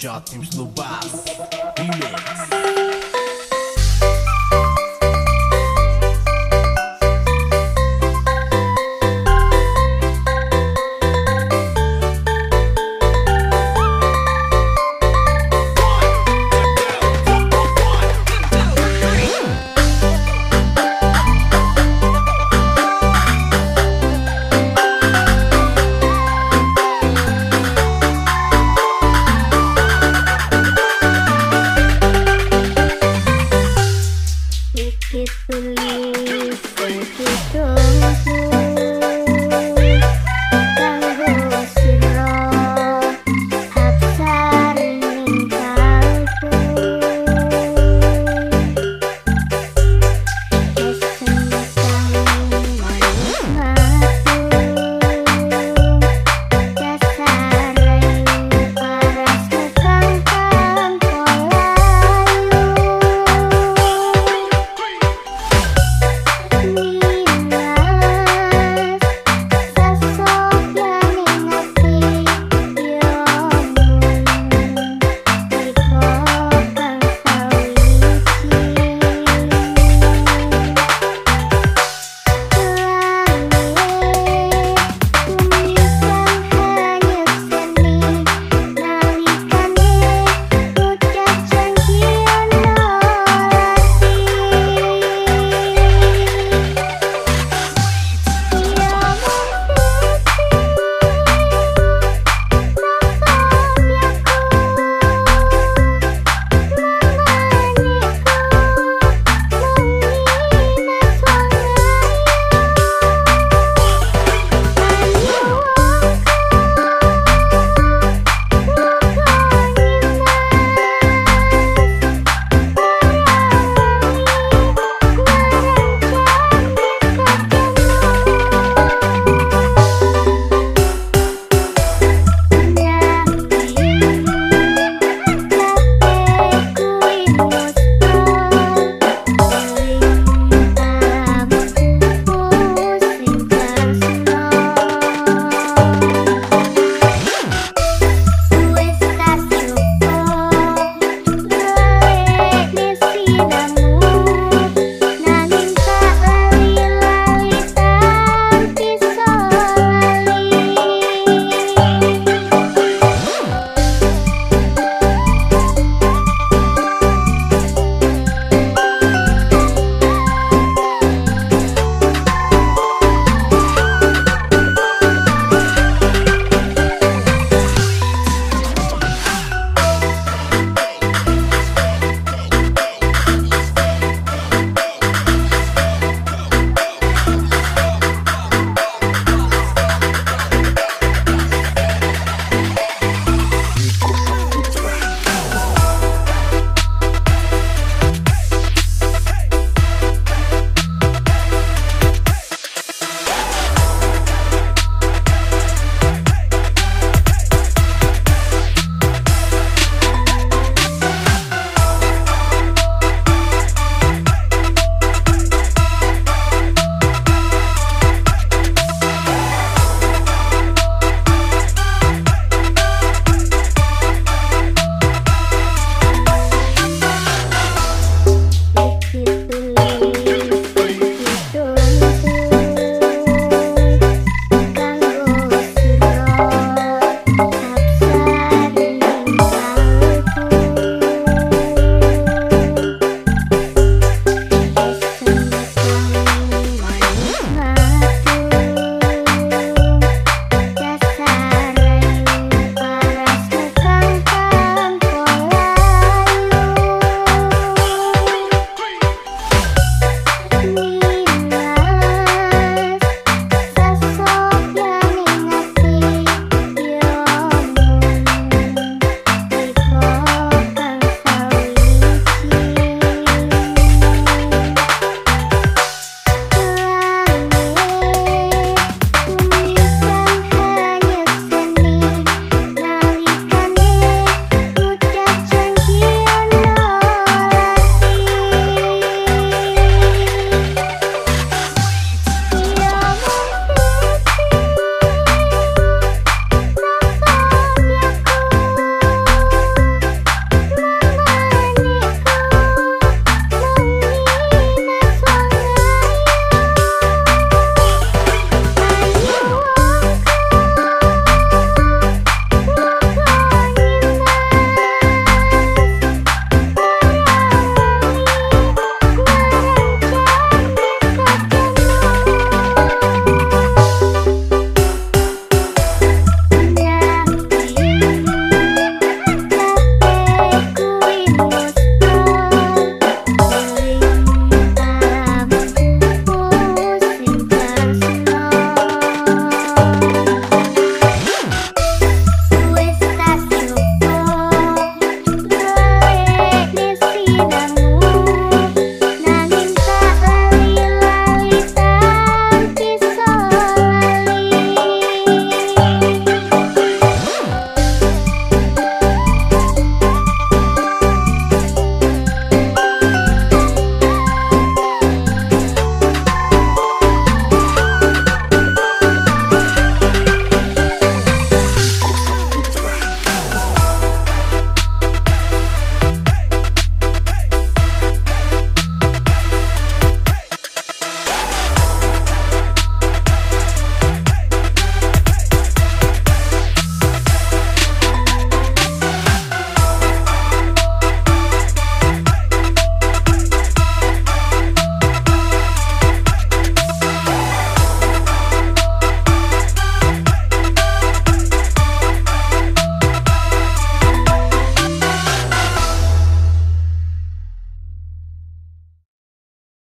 Jotims no Bass Remix